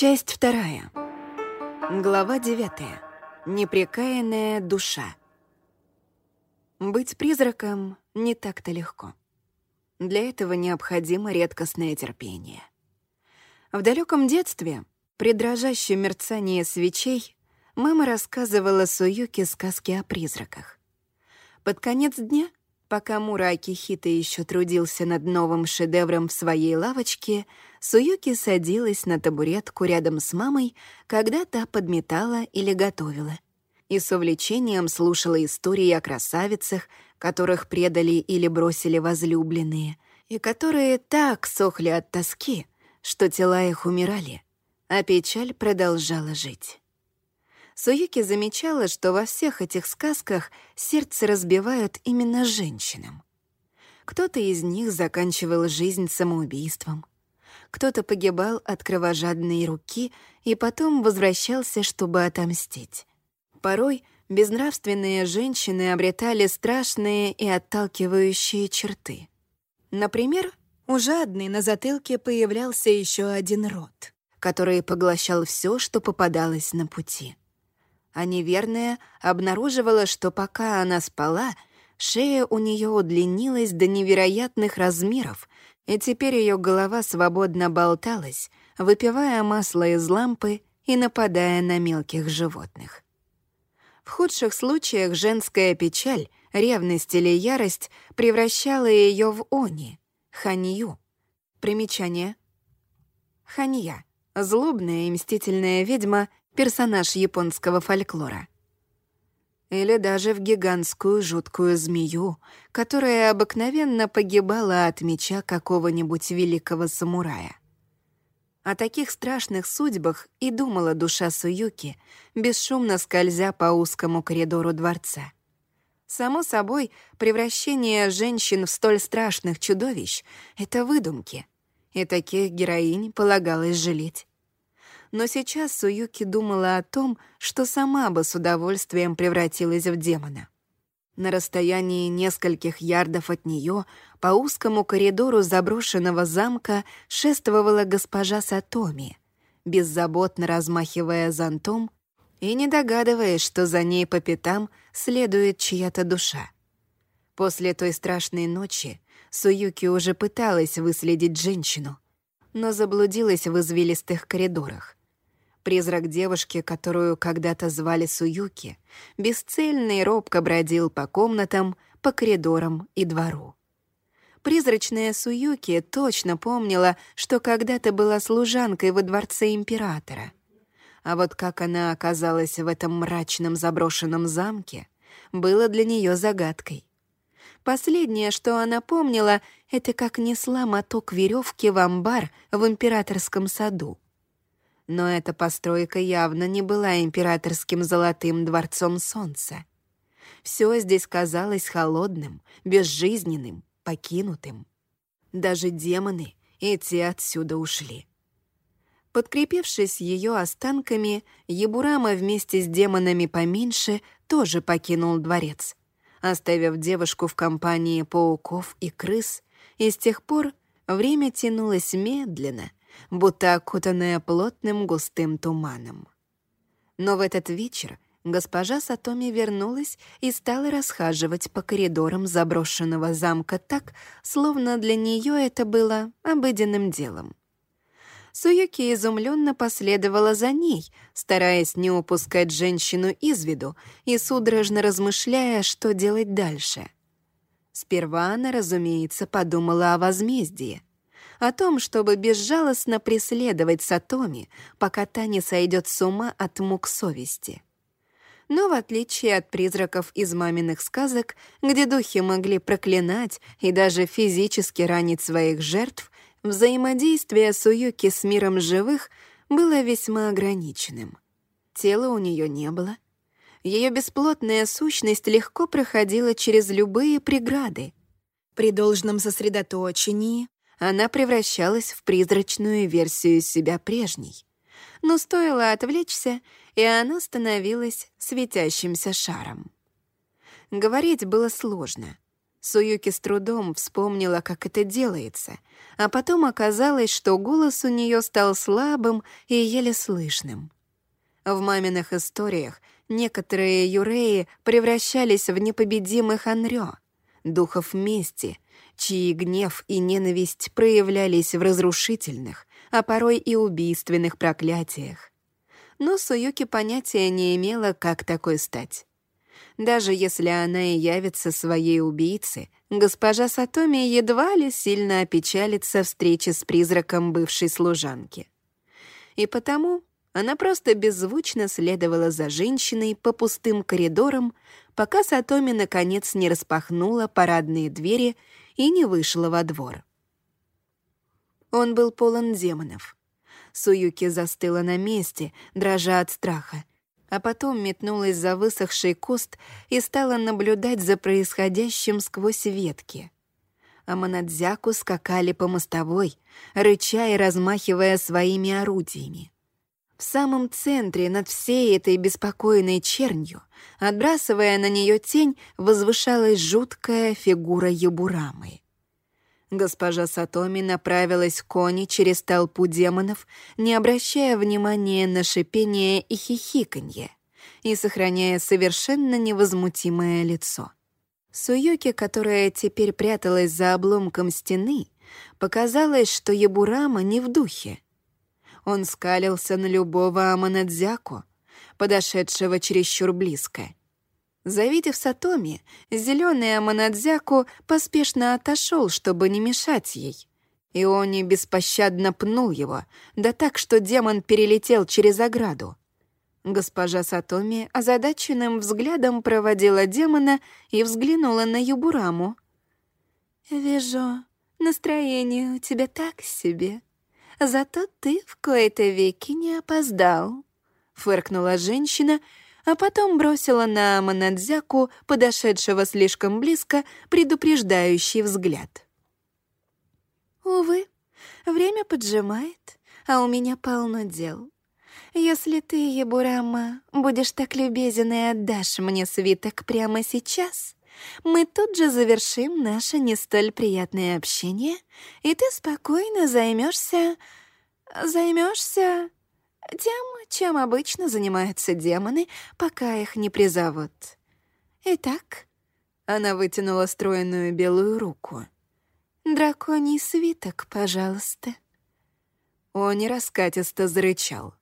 Часть вторая. Глава девятая. Непрекаянная душа. Быть призраком не так-то легко. Для этого необходимо редкостное терпение. В далеком детстве, при дрожащем мерцании свечей, мама рассказывала Суюке сказки о призраках. Под конец дня — Пока Мура Акихита еще трудился над новым шедевром в своей лавочке, Суюки садилась на табуретку рядом с мамой, когда та подметала или готовила. И с увлечением слушала истории о красавицах, которых предали или бросили возлюбленные, и которые так сохли от тоски, что тела их умирали, а печаль продолжала жить. Суюки замечала, что во всех этих сказках сердце разбивают именно женщинам. Кто-то из них заканчивал жизнь самоубийством, кто-то погибал от кровожадной руки и потом возвращался, чтобы отомстить. Порой безнравственные женщины обретали страшные и отталкивающие черты. Например, у жадной на затылке появлялся еще один рот, который поглощал все, что попадалось на пути а неверная обнаруживала, что пока она спала, шея у нее удлинилась до невероятных размеров, и теперь ее голова свободно болталась, выпивая масло из лампы и нападая на мелких животных. В худших случаях женская печаль, ревность или ярость превращала ее в они, ханью. Примечание. Ханья — злобная и мстительная ведьма — персонаж японского фольклора. Или даже в гигантскую жуткую змею, которая обыкновенно погибала от меча какого-нибудь великого самурая. О таких страшных судьбах и думала душа Суюки, бесшумно скользя по узкому коридору дворца. Само собой, превращение женщин в столь страшных чудовищ — это выдумки, и таких героинь полагалось жалеть но сейчас Суюки думала о том, что сама бы с удовольствием превратилась в демона. На расстоянии нескольких ярдов от нее по узкому коридору заброшенного замка шествовала госпожа Сатоми, беззаботно размахивая зонтом и не догадываясь, что за ней по пятам следует чья-то душа. После той страшной ночи Суюки уже пыталась выследить женщину, но заблудилась в извилистых коридорах. Призрак девушки, которую когда-то звали Суюки, бесцельно и робко бродил по комнатам, по коридорам и двору. Призрачная Суюки точно помнила, что когда-то была служанкой во дворце императора. А вот как она оказалась в этом мрачном заброшенном замке, было для нее загадкой. Последнее, что она помнила, это как несла моток веревки в амбар в императорском саду. Но эта постройка явно не была императорским золотым дворцом солнца. Все здесь казалось холодным, безжизненным, покинутым. Даже демоны и те отсюда ушли. Подкрепившись ее останками, Ебурама вместе с демонами поменьше тоже покинул дворец, оставив девушку в компании пауков и крыс, и с тех пор время тянулось медленно, будто окутанная плотным густым туманом. Но в этот вечер госпожа Сатоми вернулась и стала расхаживать по коридорам заброшенного замка так, словно для нее это было обыденным делом. Суюки изумленно последовала за ней, стараясь не упускать женщину из виду и судорожно размышляя, что делать дальше. Сперва она, разумеется, подумала о возмездии — о том, чтобы безжалостно преследовать Сатоми, пока та не сойдет с ума от мук совести. Но в отличие от призраков из маминых сказок, где духи могли проклинать и даже физически ранить своих жертв, взаимодействие Суюки с миром живых было весьма ограниченным. Тела у нее не было. Ее бесплотная сущность легко проходила через любые преграды. При должном сосредоточении она превращалась в призрачную версию себя прежней. Но стоило отвлечься, и она становилась светящимся шаром. Говорить было сложно, Суюки с трудом вспомнила, как это делается, а потом оказалось, что голос у нее стал слабым и еле слышным. В маминых историях некоторые юреи превращались в непобедимых анрё, духов мести, чьи гнев и ненависть проявлялись в разрушительных, а порой и убийственных проклятиях. Но Суюки понятия не имела, как такой стать. Даже если она и явится своей убийце, госпожа Сатоми едва ли сильно опечалится встрече с призраком бывшей служанки. И потому она просто беззвучно следовала за женщиной по пустым коридорам, пока Сатоми наконец не распахнула парадные двери и не вышла во двор. Он был полон демонов. Суюки застыла на месте, дрожа от страха, а потом метнулась за высохший куст и стала наблюдать за происходящим сквозь ветки. А Манадзяку скакали по мостовой, рыча и размахивая своими орудиями. В самом центре, над всей этой беспокойной чернью, отбрасывая на нее тень, возвышалась жуткая фигура Ябурамы. Госпожа Сатоми направилась к Кони через толпу демонов, не обращая внимания на шипение и хихиканье, и сохраняя совершенно невозмутимое лицо. Суюки, которая теперь пряталась за обломком стены, показалось, что Ябурама не в духе. Он скалился на любого Аманадзяку, подошедшего чересчур близко — Завидев Сатоми, зеленый Аманадзяку поспешно отошел, чтобы не мешать ей. Иони беспощадно пнул его, да так, что демон перелетел через ограду. Госпожа Сатоми озадаченным взглядом проводила демона и взглянула на Юбураму. «Вижу, настроение у тебя так себе. Зато ты в кои-то веки не опоздал», — фыркнула женщина — а потом бросила на Манадзяку, подошедшего слишком близко, предупреждающий взгляд. «Увы, время поджимает, а у меня полно дел. Если ты, Ебурама, будешь так любезен и отдашь мне свиток прямо сейчас, мы тут же завершим наше не столь приятное общение, и ты спокойно займешься... займешься тем, чем обычно занимаются демоны, пока их не призовут. Итак, она вытянула стройную белую руку. «Драконий свиток, пожалуйста». Он раскатисто зарычал.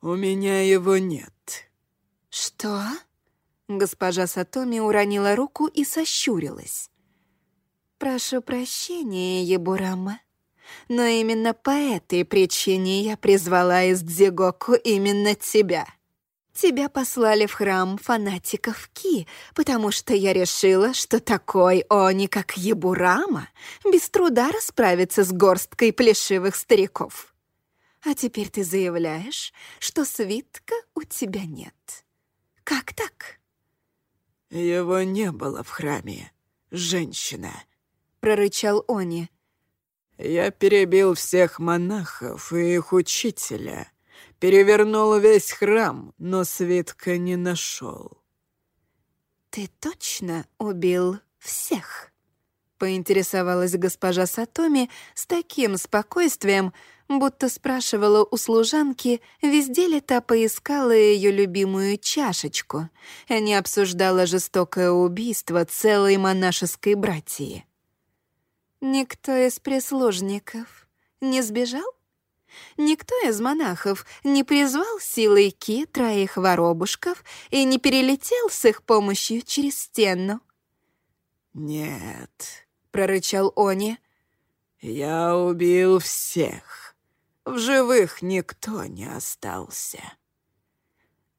«У меня его нет». «Что?» Госпожа Сатоми уронила руку и сощурилась. «Прошу прощения, Ебурама но именно по этой причине я призвала из Дзигоку именно тебя. Тебя послали в храм фанатиков Ки, потому что я решила, что такой Они, как Ебурама, без труда расправится с горсткой плешивых стариков. А теперь ты заявляешь, что свитка у тебя нет. Как так? Его не было в храме, женщина, прорычал Они. Я перебил всех монахов и их учителя, перевернул весь храм, но свитка не нашел. «Ты точно убил всех?» — поинтересовалась госпожа Сатоми с таким спокойствием, будто спрашивала у служанки, везде ли та поискала ее любимую чашечку, а не обсуждала жестокое убийство целой монашеской братьи. Никто из прислужников не сбежал? Никто из монахов не призвал силой Ки троих воробушков и не перелетел с их помощью через стену? «Нет», — прорычал Они. «Я убил всех. В живых никто не остался».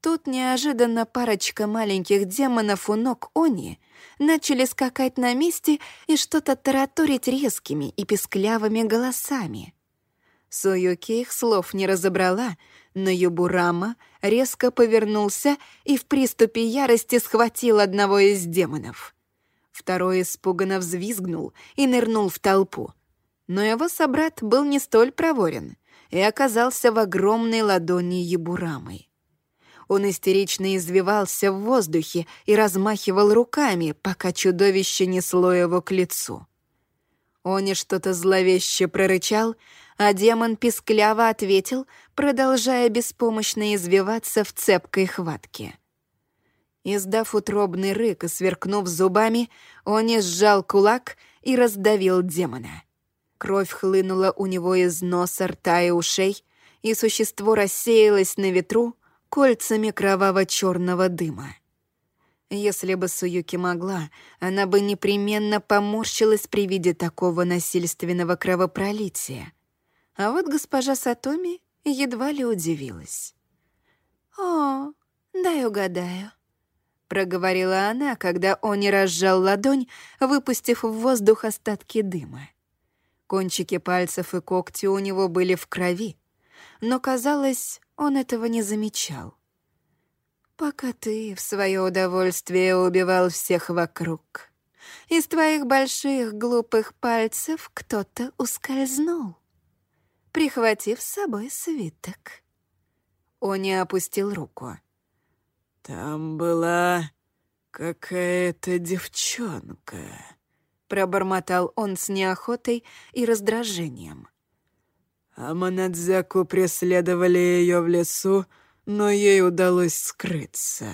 Тут неожиданно парочка маленьких демонов у ног Они начали скакать на месте и что-то тараторить резкими и песклявыми голосами. Суюки их слов не разобрала, но Юбурама резко повернулся и в приступе ярости схватил одного из демонов. Второй испуганно взвизгнул и нырнул в толпу. Но его собрат был не столь проворен и оказался в огромной ладони Ебурамой. Он истерично извивался в воздухе и размахивал руками, пока чудовище несло его к лицу. Они что-то зловеще прорычал, а демон пискляво ответил, продолжая беспомощно извиваться в цепкой хватке. Издав утробный рык и сверкнув зубами, он сжал кулак и раздавил демона. Кровь хлынула у него из носа, рта и ушей, и существо рассеялось на ветру кольцами кроваво-черного дыма. Если бы Суюки могла, она бы непременно поморщилась при виде такого насильственного кровопролития. А вот госпожа Сатоми едва ли удивилась. «О, дай угадаю», — проговорила она, когда он не разжал ладонь, выпустив в воздух остатки дыма. Кончики пальцев и когти у него были в крови, но, казалось, он этого не замечал. «Пока ты в свое удовольствие убивал всех вокруг, из твоих больших глупых пальцев кто-то ускользнул, прихватив с собой свиток». Он не опустил руку. «Там была какая-то девчонка», Пробормотал он с неохотой и раздражением. А Манадзаку преследовали ее в лесу, но ей удалось скрыться.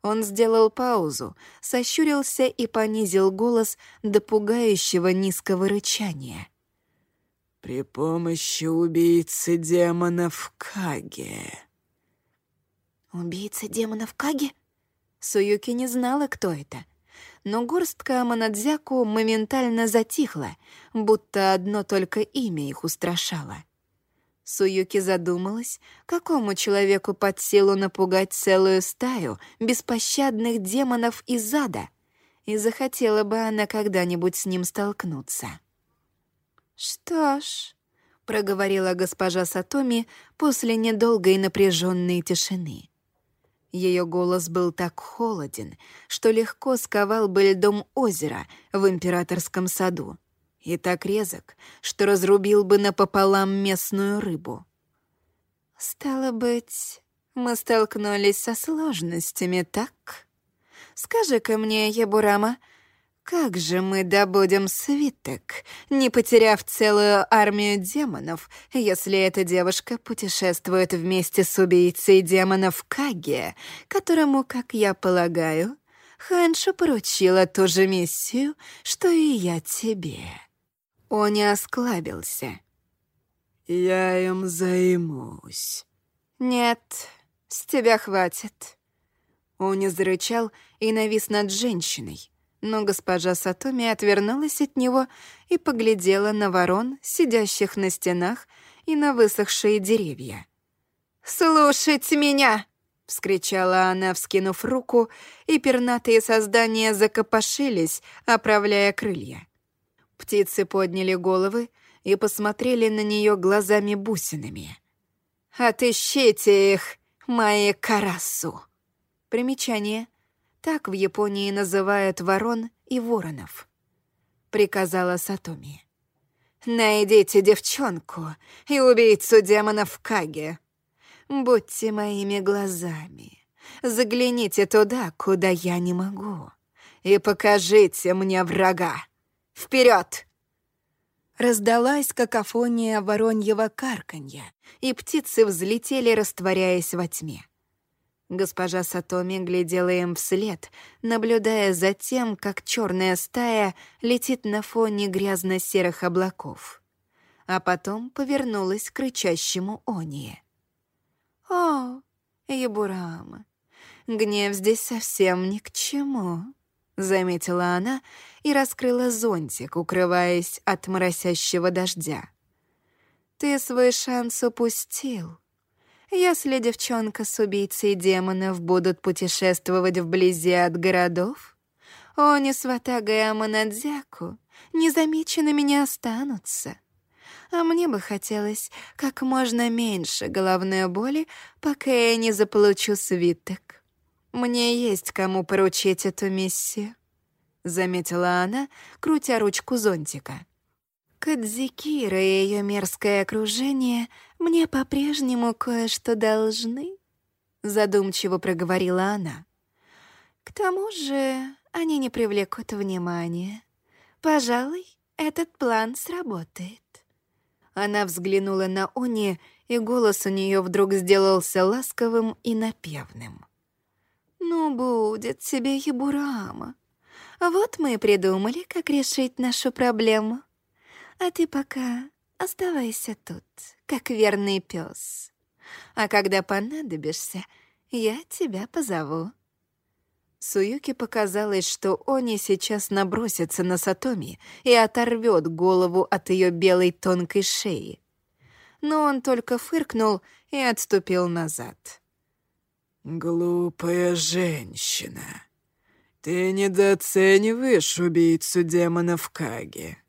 Он сделал паузу, сощурился и понизил голос до пугающего низкого рычания. «При помощи убийцы демонов Каги». «Убийца демонов Каги?» Суюки не знала, кто это, но горстка Аманадзяку моментально затихла, будто одно только имя их устрашало. Суюки задумалась, какому человеку под силу напугать целую стаю беспощадных демонов из ада, и захотела бы она когда-нибудь с ним столкнуться. «Что ж», — проговорила госпожа Сатоми после недолгой напряженной тишины. Ее голос был так холоден, что легко сковал бы льдом озера в императорском саду, и так резок, что разрубил бы напополам местную рыбу. «Стало быть, мы столкнулись со сложностями, так? Скажи-ка мне, Ебурама, — как же мы добудем свиток, не потеряв целую армию демонов, если эта девушка путешествует вместе с убийцей демонов Каге, которому, как я полагаю, Ханша поручила ту же миссию, что и я тебе?» Он не осклабился. «Я им займусь». «Нет, с тебя хватит». Он не зарычал и навис над женщиной, но госпожа Сатоми отвернулась от него и поглядела на ворон, сидящих на стенах, и на высохшие деревья. «Слушать меня!» — вскричала она, вскинув руку, и пернатые создания закопошились, оправляя крылья. Птицы подняли головы и посмотрели на нее глазами-бусинами. «Отыщите их, мои карасу!» Примечание. Так в Японии называют ворон и воронов. Приказала Сатоми. «Найдите девчонку и убийцу демонов Каге. Будьте моими глазами. Загляните туда, куда я не могу. И покажите мне врага. Вперед! Раздалась какофония вороньего карканья, и птицы взлетели, растворяясь во тьме. Госпожа Сатоми глядела им вслед, наблюдая за тем, как черная стая летит на фоне грязно-серых облаков. А потом повернулась к рычащему Онии. «О, Ебурама, гнев здесь совсем ни к чему», — заметила она и раскрыла зонтик, укрываясь от моросящего дождя. «Ты свой шанс упустил». Если девчонка с убийцей демонов будут путешествовать вблизи от городов, они с Ватагой Аманадзяку незамеченными не останутся. А мне бы хотелось как можно меньше головной боли, пока я не заполучу свиток. Мне есть кому поручить эту миссию», — заметила она, крутя ручку зонтика. Кадзикира и ее мерзкое окружение мне по-прежнему кое-что должны. — задумчиво проговорила она. «К тому же они не привлекут внимания. Пожалуй, этот план сработает». Она взглянула на Они, и голос у нее вдруг сделался ласковым и напевным. «Ну, будет тебе Ебурама. Вот мы и придумали, как решить нашу проблему. А ты пока оставайся тут, как верный пес. А когда понадобишься, я тебя позову». Суюки показалось, что Они сейчас набросится на Сатоми и оторвет голову от ее белой тонкой шеи. Но он только фыркнул и отступил назад. «Глупая женщина, ты недооцениваешь убийцу демонов Каги.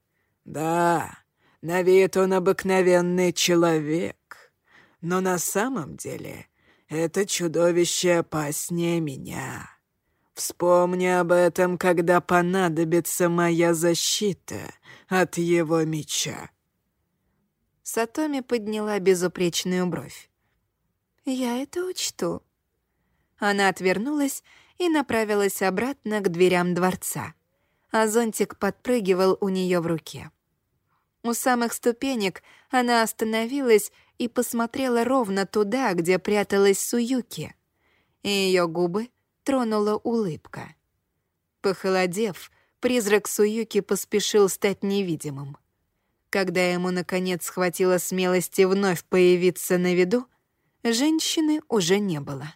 Да, на вид он обыкновенный человек, но на самом деле это чудовище опаснее меня». Вспомни об этом, когда понадобится моя защита от его меча». Сатоми подняла безупречную бровь. «Я это учту». Она отвернулась и направилась обратно к дверям дворца, а зонтик подпрыгивал у нее в руке. У самых ступенек она остановилась и посмотрела ровно туда, где пряталась Суюки, и ее губы тронула улыбка. Похолодев, призрак Суюки поспешил стать невидимым. Когда ему, наконец, хватило смелости вновь появиться на виду, женщины уже не было.